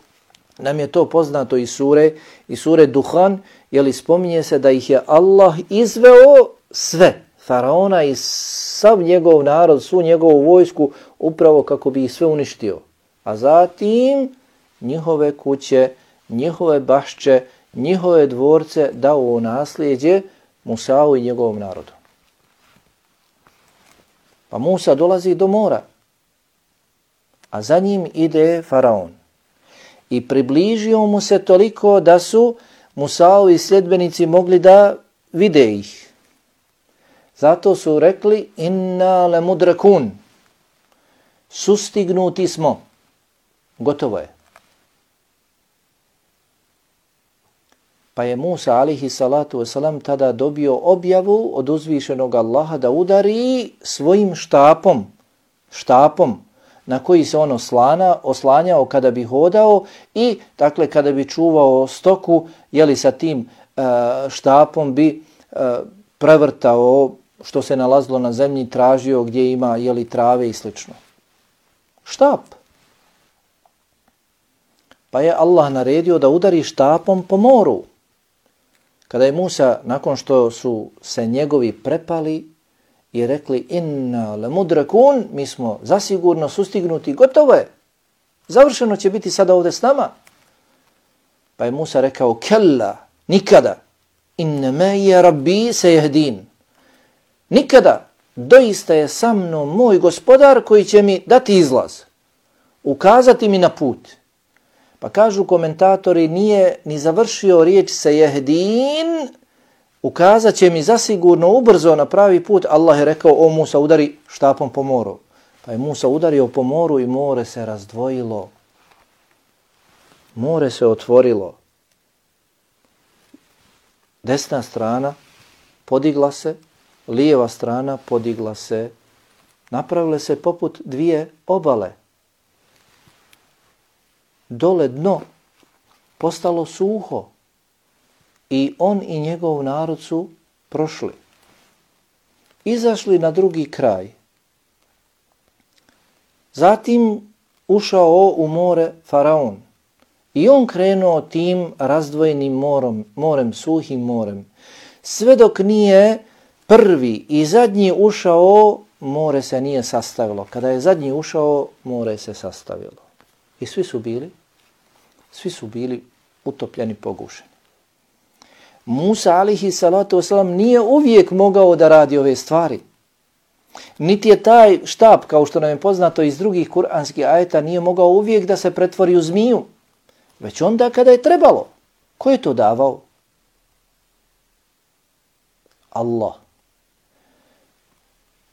nam je to poznato iz sure, iz sure Duhan, jeli spominje se da ih je Allah izveo sve, faraona i sav njegov narod, svu njegovu vojsku, upravo kako bi ih sve uništio. A zatim njihove kuće, njihove bašće, njihove dvorce dao u nasljeđe Musa'u i njegovom narodu. Pa Musa dolazi do mora, a za njim ide faraon. I približio mu se toliko da su Musa'u i sljedbenici mogli da vide ih. Zato su rekli inna le mudrakun. Sustignuti smo. Gotovo je. Pa je Musa alihi salatu wasalam tada dobio objavu od uzvišenog Allaha da udari svojim štapom, štapom na koji se on oslana, oslanjao kada bi hodao i dakle kada bi čuvao stoku, jeli sa tim e, štapom bi e, prevrtao što se nalazilo na zemlji, tražio gdje ima jeli trave i slično. Štap. Pa je Allah naredio da udari štapom po moru. Kada je Musa, nakon što su se njegovi prepali i rekli inna le mudrakun, mi smo zasigurno sustignuti, gotovo je, završeno će biti sada ovdje s nama. Pa je Musa rekao, kella, nikada, inna ma je rabbi se. Nikada, doista je sa mnom moj gospodar koji će mi dati izlaz, ukazati mi na put. Pa kažu komentatori, nije ni završio riječ se jehdin, ukazat će mi zasigurno ubrzo na pravi put. Allah je rekao, o Musa, udari štapom po moru. Pa je Musa udario po moru i more se razdvojilo. More se otvorilo. Desna strana podigla se, lijeva strana podigla se. Napravile se poput dvije obale dole dno postalo suho i on i njegov narod su prošli. Izašli na drugi kraj. Zatim ušao u more Faraon i on krenuo tim razdvojenim morom, morem, suhim morem. Sve dok nije prvi i zadnji ušao, more se nije sastavilo. Kada je zadnji ušao, more se sastavilo. I svi su bili, svi su bili utopljeni, pogušeni. Musa alihi salatu wasalam nije uvijek mogao da radi ove stvari. Niti je taj štab, kao što nam je poznato iz drugih kuranskih ajeta, nije mogao uvijek da se pretvori u zmiju. Već onda kada je trebalo. Ko je to davao? Allah.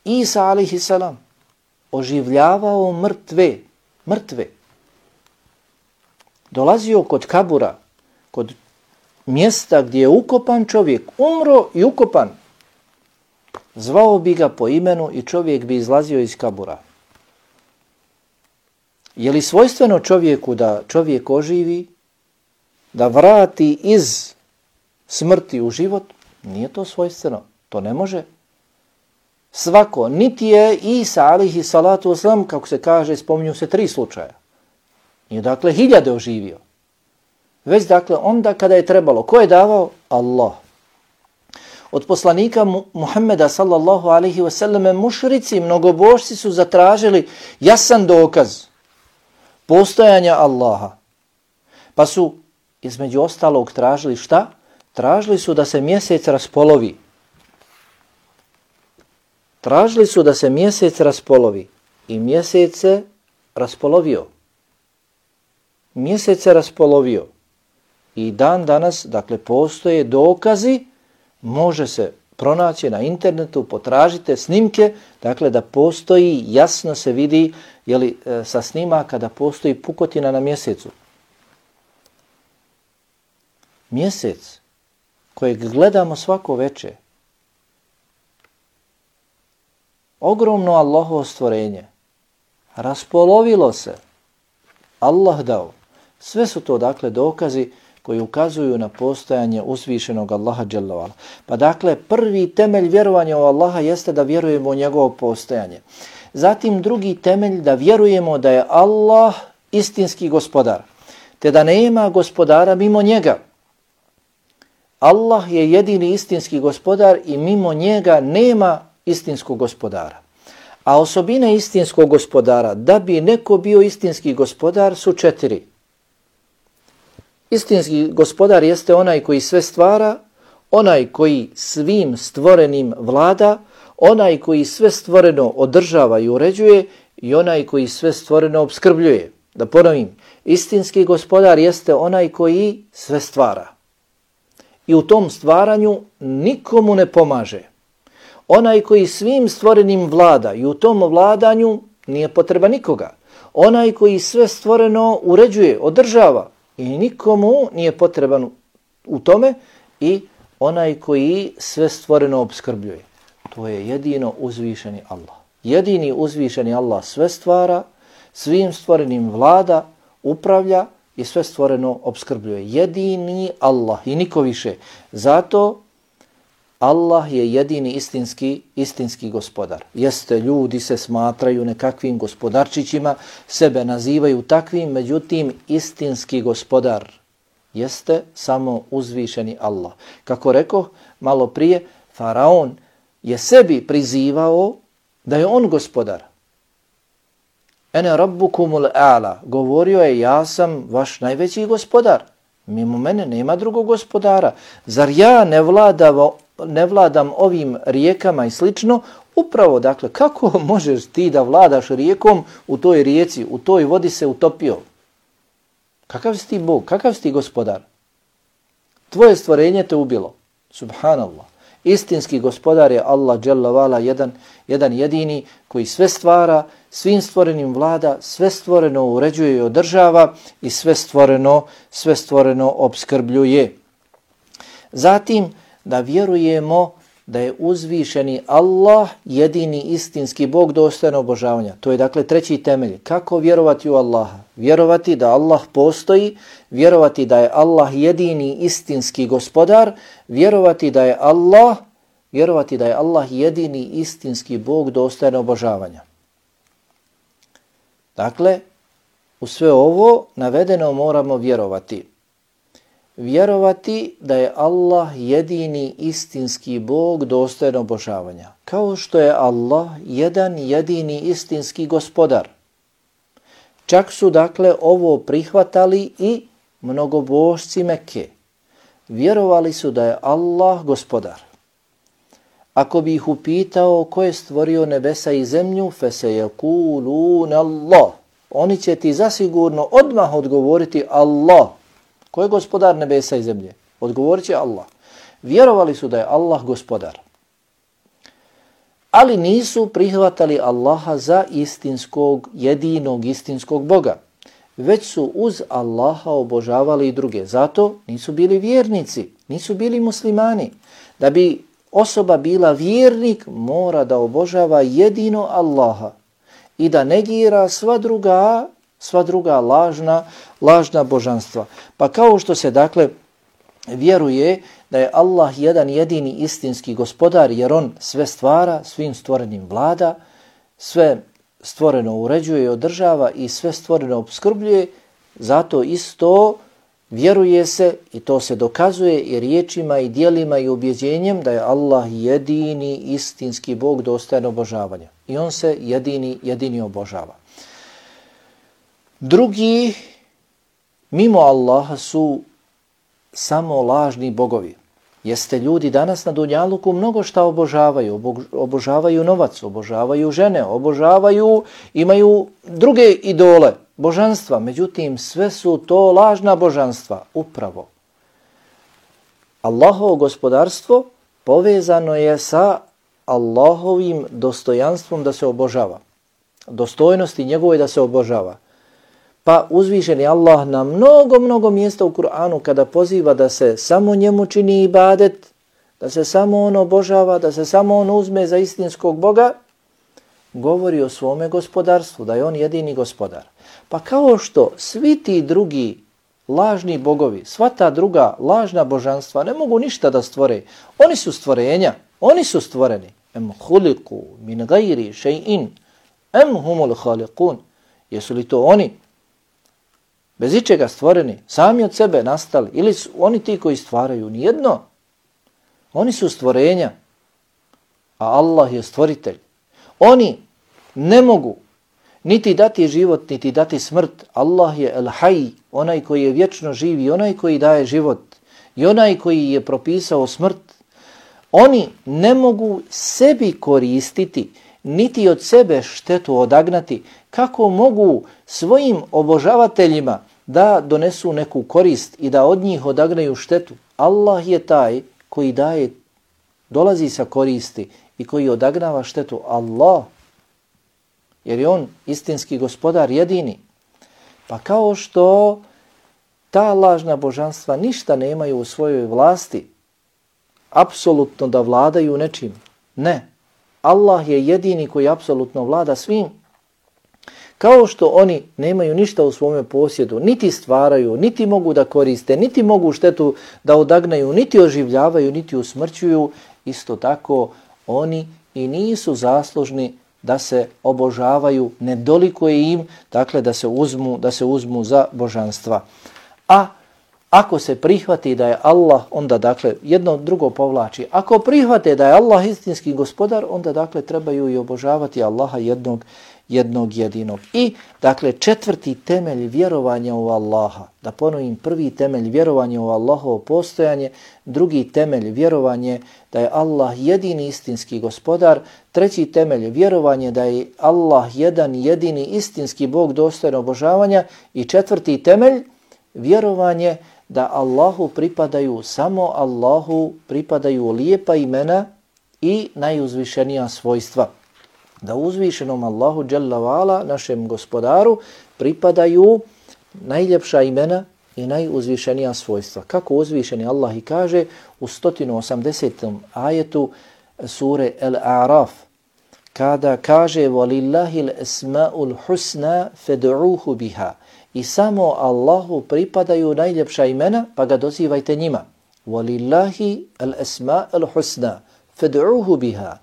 Isa alihi salam oživljavao mrtve, mrtve dolazio kod kabura, kod mjesta gdje je ukopan čovjek, umro i ukopan, zvao bi ga po imenu i čovjek bi izlazio iz kabura. Je li svojstveno čovjeku da čovjek oživi, da vrati iz smrti u život? Nije to svojstveno. To ne može. Svako, niti je Isa alihi salatu oslam, kako se kaže, spominju se tri slučaja. Nije dakle hiljade oživio. Već dakle onda kada je trebalo. Ko je davao? Allah. Od poslanika Muhammeda sallallahu alaihi wasallam mušrici, mnogobožci su zatražili jasan dokaz postojanja Allaha. Pa su između ostalog tražili šta? Tražili su da se mjesec raspolovi. Tražili su da se mjesec raspolovi. I mjesec se raspolovio mjesec se raspolovio i dan danas, dakle, postoje dokazi, može se pronaći na internetu, potražite snimke, dakle, da postoji, jasno se vidi, jeli, e, sa snimaka kada postoji pukotina na mjesecu. Mjesec kojeg gledamo svako veče, ogromno Allahovo stvorenje, raspolovilo se, Allah dao, Sve su to dakle dokazi koji ukazuju na postojanje uzvišenog Allaha dželovala. Pa dakle, prvi temelj vjerovanja u Allaha jeste da vjerujemo u njegovo postojanje. Zatim drugi temelj da vjerujemo da je Allah istinski gospodar, te da nema gospodara mimo njega. Allah je jedini istinski gospodar i mimo njega nema istinskog gospodara. A osobine istinskog gospodara, da bi neko bio istinski gospodar, su četiri. Istinski gospodar jeste onaj koji sve stvara, onaj koji svim stvorenim vlada, onaj koji sve stvoreno održava i uređuje i onaj koji sve stvoreno obskrbljuje. Da ponovim, istinski gospodar jeste onaj koji sve stvara. I u tom stvaranju nikomu ne pomaže. Onaj koji svim stvorenim vlada i u tom vladanju nije potreba nikoga. Onaj koji sve stvoreno uređuje, održava, i nikomu nije potreban u tome i onaj koji sve stvoreno obskrbljuje. To je jedino uzvišeni Allah. Jedini uzvišeni Allah sve stvara, svim stvorenim vlada, upravlja i sve stvoreno obskrbljuje. Jedini Allah i niko više. Zato Allah je jedini istinski istinski gospodar. Jeste ljudi se smatraju nekakvim gospodarčićima, sebe nazivaju takvim, međutim istinski gospodar jeste samo uzvišeni Allah. Kako rekao malo prije, Faraon je sebi prizivao da je on gospodar. Ene rabbukumul a'la, govorio je ja sam vaš najveći gospodar. Mimo mene nema drugog gospodara. Zar ja ne, vladavo, ne vladam ovim rijekama i slično? Upravo, dakle, kako možeš ti da vladaš rijekom u toj rijeci, u toj vodi se utopio? Kakav si ti Bog? Kakav si ti gospodar? Tvoje stvorenje te ubilo. Subhanallah. Istinski gospodar je Allah dželavala jedan, jedan jedini koji sve stvara, svim stvorenim vlada, sve stvoreno uređuje i održava i sve stvoreno, sve stvoreno obskrbljuje. Zatim da vjerujemo da je uzvišeni Allah jedini istinski Bog dostojno obožavanja. To je dakle treći temelj. Kako vjerovati u Allaha? Vjerovati da Allah postoji, vjerovati da je Allah jedini istinski gospodar, vjerovati da je Allah, vjerovati da je Allah jedini istinski Bog dostojno obožavanja. Dakle, u sve ovo navedeno moramo vjerovati vjerovati da je Allah jedini istinski Bog dostojen obožavanja. Kao što je Allah jedan jedini istinski gospodar. Čak su dakle ovo prihvatali i mnogobožci Mekke. Vjerovali su da je Allah gospodar. Ako bi ih upitao ko je stvorio nebesa i zemlju, fe se je kulun Allah. Oni će ti zasigurno odmah odgovoriti Allah. Ko je gospodar nebesa i zemlje? Odgovorit će Allah. Vjerovali su da je Allah gospodar. Ali nisu prihvatali Allaha za istinskog, jedinog istinskog Boga. Već su uz Allaha obožavali i druge. Zato nisu bili vjernici, nisu bili muslimani. Da bi osoba bila vjernik, mora da obožava jedino Allaha i da negira sva druga sva druga lažna, lažna božanstva. Pa kao što se dakle vjeruje da je Allah jedan jedini istinski gospodar jer on sve stvara, svim stvorenim vlada, sve stvoreno uređuje i održava i sve stvoreno obskrbljuje, zato isto vjeruje se i to se dokazuje i riječima i dijelima i objeđenjem da je Allah jedini istinski Bog dostajan obožavanja. I on se jedini, jedini obožava. Drugi, mimo Allaha, su samo lažni bogovi. Jeste ljudi danas na Dunjaluku mnogo šta obožavaju. Obožavaju novac, obožavaju žene, obožavaju, imaju druge idole, božanstva. Međutim, sve su to lažna božanstva, upravo. Allahovo gospodarstvo povezano je sa Allahovim dostojanstvom da se obožava. Dostojnosti njegove da se obožava. Pa uzvišeni Allah na mnogo, mnogo mjesta u Kur'anu kada poziva da se samo njemu čini ibadet, da se samo on obožava, da se samo on uzme za istinskog Boga, govori o svome gospodarstvu, da je on jedini gospodar. Pa kao što svi ti drugi lažni bogovi, sva ta druga lažna božanstva ne mogu ništa da stvore. Oni su stvorenja, oni su stvoreni. Em huliku min gajri še'in, em humul halikun. Jesu li to oni bez ičega stvoreni, sami od sebe nastali, ili su oni ti koji stvaraju, nijedno. Oni su stvorenja, a Allah je stvoritelj. Oni ne mogu niti dati život, niti dati smrt. Allah je el Hayy, onaj koji je vječno živ i onaj koji daje život i onaj koji je propisao smrt. Oni ne mogu sebi koristiti, niti od sebe štetu odagnati, kako mogu svojim obožavateljima da donesu neku korist i da od njih odagnaju štetu. Allah je taj koji daje, dolazi sa koristi i koji odagnava štetu. Allah, jer je on istinski gospodar jedini. Pa kao što ta lažna božanstva ništa nemaju u svojoj vlasti, apsolutno da vladaju nečim. Ne. Allah je jedini koji apsolutno vlada svim Kao što oni nemaju ništa u svome posjedu, niti stvaraju, niti mogu da koriste, niti mogu štetu da odagnaju, niti oživljavaju, niti usmrćuju, isto tako oni i nisu zaslužni da se obožavaju, nedoliko je im, dakle da se uzmu, da se uzmu za božanstva. A Ako se prihvati da je Allah, onda dakle jedno drugo povlači. Ako prihvate da je Allah istinski gospodar, onda dakle trebaju i obožavati Allaha jednog jednog jedinog. I, dakle, četvrti temelj vjerovanja u Allaha, da ponovim, prvi temelj vjerovanja u Allahovo postojanje, drugi temelj vjerovanje da je Allah jedini istinski gospodar, treći temelj vjerovanje da je Allah jedan jedini istinski Bog dostojno obožavanja i četvrti temelj vjerovanje da Allahu pripadaju, samo Allahu pripadaju lijepa imena i najuzvišenija svojstva da uzvišenom Allahu Jalla Vala, našem gospodaru, pripadaju najljepša imena i najuzvišenija svojstva. Kako uzvišeni Allah i kaže u 180. ajetu sure El-A'raf, kada kaže وَلِلَّهِ الْأَسْمَاءُ الْحُسْنَا فَدْعُوهُ biha I samo Allahu pripadaju najljepša imena, pa ga dozivajte njima. وَلِلَّهِ الْأَسْمَاءُ الْحُسْنَا فَدْعُوهُ biha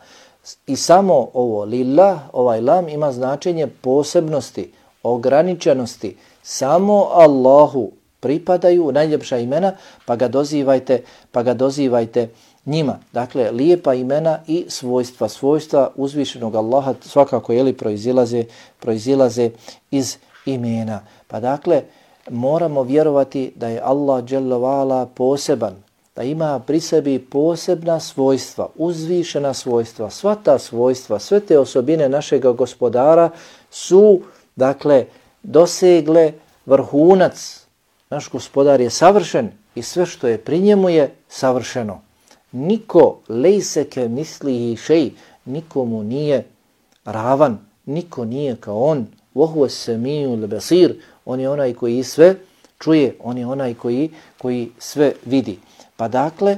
I samo ovo lillah, ovaj lam ima značenje posebnosti, ograničenosti. Samo Allahu pripadaju najljepša imena, pa ga dozivajte, pa ga dozivajte njima. Dakle, lijepa imena i svojstva. Svojstva uzvišenog Allaha svakako jeli proizilaze, proizilaze iz imena. Pa dakle, moramo vjerovati da je Allah dželle poseban, da ima pri sebi posebna svojstva, uzvišena svojstva, sva ta svojstva, sve te osobine našeg gospodara su, dakle, dosegle vrhunac. Naš gospodar je savršen i sve što je pri njemu je savršeno. Niko lejseke misli i šej, nikomu nije ravan, niko nije kao on. Vohu se miju lebesir, on je onaj koji sve čuje, on je onaj koji, koji sve vidi. Pa dakle,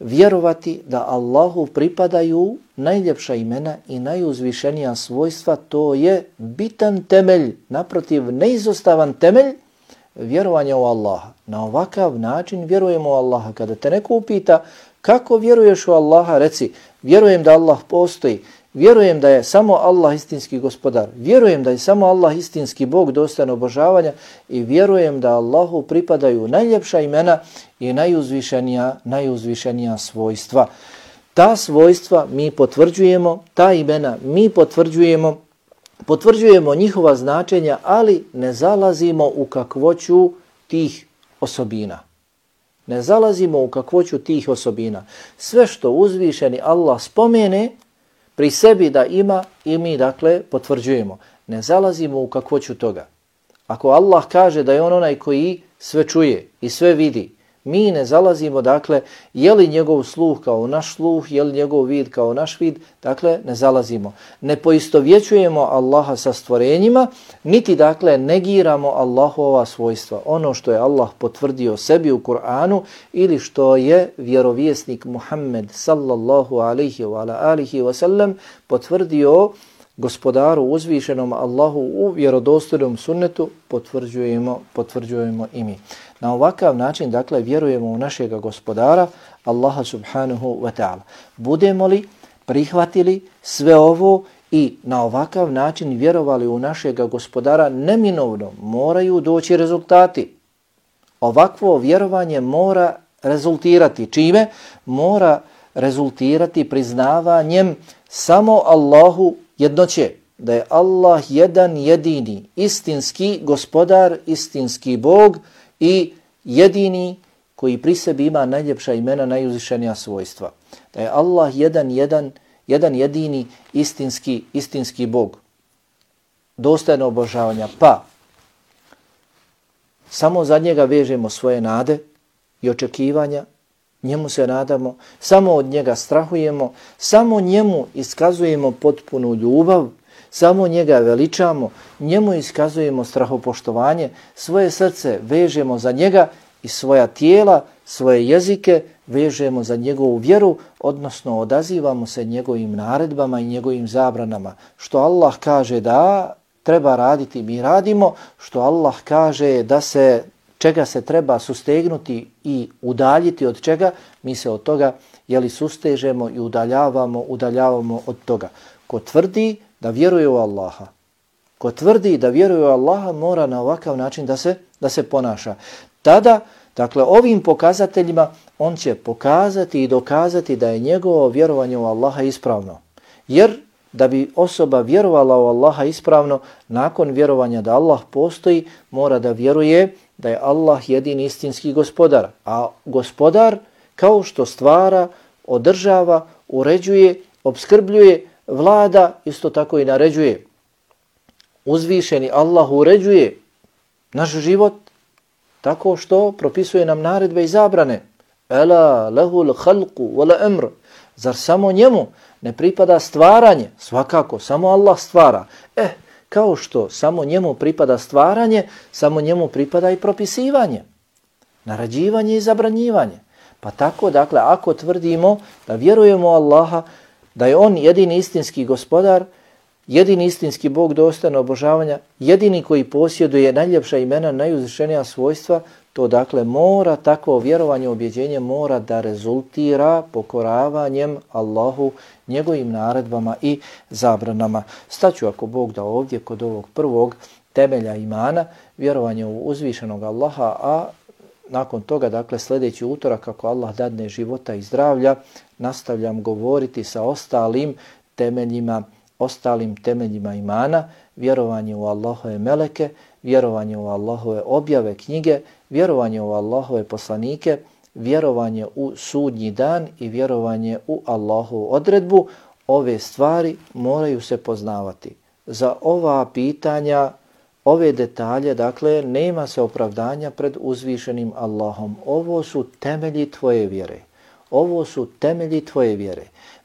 vjerovati da Allahu pripadaju najljepša imena i najuzvišenija svojstva, to je bitan temelj, naprotiv neizostavan temelj vjerovanja u Allaha. Na ovakav način vjerujemo u Allaha. Kada te neko upita kako vjeruješ u Allaha, reci vjerujem da Allah postoji, Vjerujem da je samo Allah istinski gospodar. Vjerujem da je samo Allah istinski Bog dostan obožavanja i vjerujem da Allahu pripadaju najljepša imena i najuzvišenija, najuzvišenija svojstva. Ta svojstva mi potvrđujemo, ta imena mi potvrđujemo, potvrđujemo njihova značenja, ali ne zalazimo u kakvoću tih osobina. Ne zalazimo u kakvoću tih osobina. Sve što uzvišeni Allah spomene, pri sebi da ima i mi dakle potvrđujemo. Ne zalazimo u kakvoću toga. Ako Allah kaže da je on onaj koji sve čuje i sve vidi, mi ne zalazimo, dakle, je li njegov sluh kao naš sluh, je li njegov vid kao naš vid, dakle, ne zalazimo. Ne poistovjećujemo Allaha sa stvorenjima, niti, dakle, negiramo Allahova svojstva. Ono što je Allah potvrdio sebi u Kur'anu ili što je vjerovjesnik Muhammed sallallahu alaihi wa alihi wa sallam potvrdio gospodaru uzvišenom Allahu u vjerodostojnom sunnetu potvrđujemo, potvrđujemo i mi. Na ovakav način, dakle, vjerujemo u našeg gospodara, Allaha subhanahu wa ta'ala. Budemo li prihvatili sve ovo i na ovakav način vjerovali u našeg gospodara, neminovno moraju doći rezultati. Ovakvo vjerovanje mora rezultirati. Čime? Mora rezultirati priznavanjem samo Allahu jednoće. Da je Allah jedan jedini, istinski gospodar, istinski Bog, i jedini koji pri sebi ima najljepša imena, najuzvišenija svojstva. Da je Allah jedan, jedan, jedan jedini istinski, istinski Bog. Dostajno obožavanja. Pa, samo za njega vežemo svoje nade i očekivanja, njemu se nadamo, samo od njega strahujemo, samo njemu iskazujemo potpunu ljubav, samo njega veličamo, njemu iskazujemo strahopoštovanje, svoje srce vežemo za njega i svoja tijela, svoje jezike vežemo za njegovu vjeru, odnosno odazivamo se njegovim naredbama i njegovim zabranama. Što Allah kaže da treba raditi, mi radimo, što Allah kaže da se čega se treba sustegnuti i udaljiti od čega, mi se od toga jeli sustežemo i udaljavamo, udaljavamo od toga. Ko tvrdi da vjeruje u Allaha, ko tvrdi da vjeruje u Allaha, mora na ovakav način da se da se ponaša. Tada, Dakle, ovim pokazateljima on će pokazati i dokazati da je njegovo vjerovanje u Allaha ispravno. Jer da bi osoba vjerovala u Allaha ispravno, nakon vjerovanja da Allah postoji, mora da vjeruje da je Allah jedini istinski gospodar. A gospodar kao što stvara, održava, uređuje, obskrbljuje, vlada, isto tako i naređuje. Uzvišeni Allah uređuje naš život tako što propisuje nam naredbe i zabrane. Ela lehul halku wala emr. Zar samo njemu ne pripada stvaranje? Svakako, samo Allah stvara. Eh, kao što samo njemu pripada stvaranje, samo njemu pripada i propisivanje. Narađivanje i zabranjivanje. Pa tako, dakle, ako tvrdimo da vjerujemo Allaha, da je On jedini istinski gospodar, jedini istinski Bog dostano obožavanja, jedini koji posjeduje najljepša imena, najuzvišenija svojstva, to dakle mora, takvo vjerovanje, objeđenje mora da rezultira pokoravanjem Allahu, njegovim naredbama i zabranama. Staću ako Bog da ovdje kod ovog prvog temelja imana, vjerovanje u uzvišenog Allaha, a nakon toga, dakle sljedeći utorak, kako Allah dadne života i zdravlja, nastavljam govoriti sa ostalim temeljima ostalim temeljima imana, vjerovanje u Allahove meleke, vjerovanje u Allahove objave knjige, vjerovanje u Allahove poslanike, vjerovanje u sudnji dan i vjerovanje u Allahovu odredbu, ove stvari moraju se poznavati. Za ova pitanja, ove detalje, dakle, nema se opravdanja pred uzvišenim Allahom. Ovo su temelji tvoje vjere. Ovo su temelji tvoje vjere.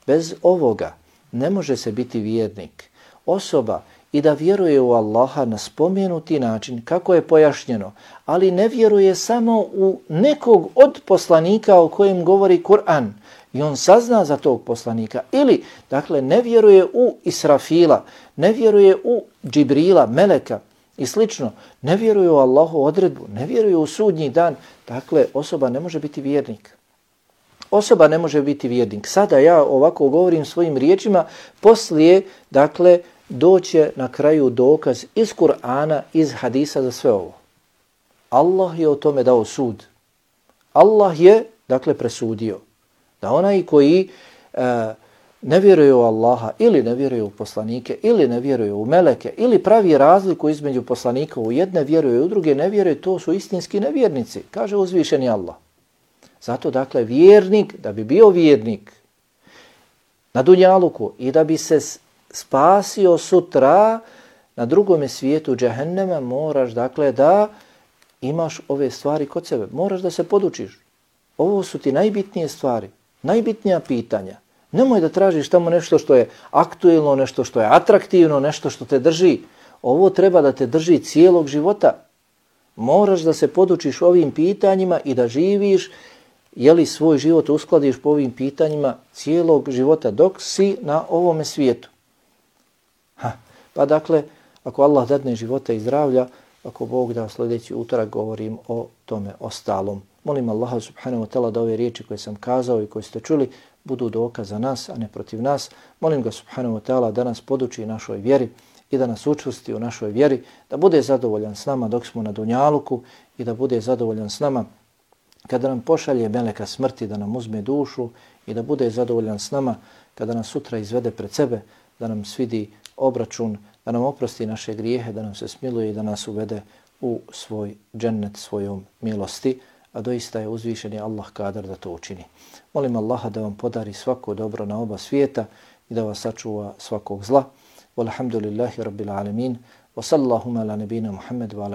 Bez ovoga, ne može se biti vjernik. Osoba i da vjeruje u Allaha na spomenuti način, kako je pojašnjeno, ali ne vjeruje samo u nekog od poslanika o kojem govori Kur'an i on sazna za tog poslanika. Ili, dakle, ne vjeruje u Israfila, ne vjeruje u Džibrila, Meleka i slično, ne vjeruje u Allahu odredbu, ne vjeruje u sudnji dan, dakle, osoba ne može biti vjernik osoba ne može biti vjernik. Sada ja ovako govorim svojim riječima, poslije, dakle, doće na kraju dokaz iz Kur'ana, iz hadisa za sve ovo. Allah je o tome dao sud. Allah je, dakle, presudio da onaj koji e, ne vjeruje u Allaha ili ne vjeruje u poslanike ili ne vjeruje u meleke ili pravi razliku između poslanika u jedne vjeruje u druge ne vjeruje, to su istinski nevjernici, kaže uzvišeni Allah. Zato dakle vjernik, da bi bio vjernik na Dunjaluku i da bi se spasio sutra na drugome svijetu džehennema, moraš dakle da imaš ove stvari kod sebe. Moraš da se podučiš. Ovo su ti najbitnije stvari, najbitnija pitanja. Nemoj da tražiš tamo nešto što je aktuelno, nešto što je atraktivno, nešto što te drži. Ovo treba da te drži cijelog života. Moraš da se podučiš ovim pitanjima i da živiš jeli svoj život uskladiš po ovim pitanjima cijelog života dok si na ovome svijetu. Ha. Pa dakle, ako Allah dadne života i zdravlja, ako Bog da sljedeći utorak govorim o tome ostalom. Molim Allaha subhanahu wa ta'ala da ove riječi koje sam kazao i koje ste čuli budu dokaz za nas, a ne protiv nas. Molim ga subhanahu wa ta'ala da nas poduči našoj vjeri i da nas učusti u našoj vjeri, da bude zadovoljan s nama dok smo na Dunjaluku i da bude zadovoljan s nama kada nam pošalje meleka smrti da nam uzme dušu i da bude zadovoljan s nama, kada nas sutra izvede pred sebe, da nam svidi obračun, da nam oprosti naše grijehe, da nam se smiluje i da nas uvede u svoj džennet svojom milosti, a doista je uzvišen je Allah kadar da to učini. Molim Allaha da vam podari svako dobro na oba svijeta i da vas sačuva svakog zla. Walhamdulillahi rabbil alemin. Wa sallahuma ala nebina Muhammed wa ala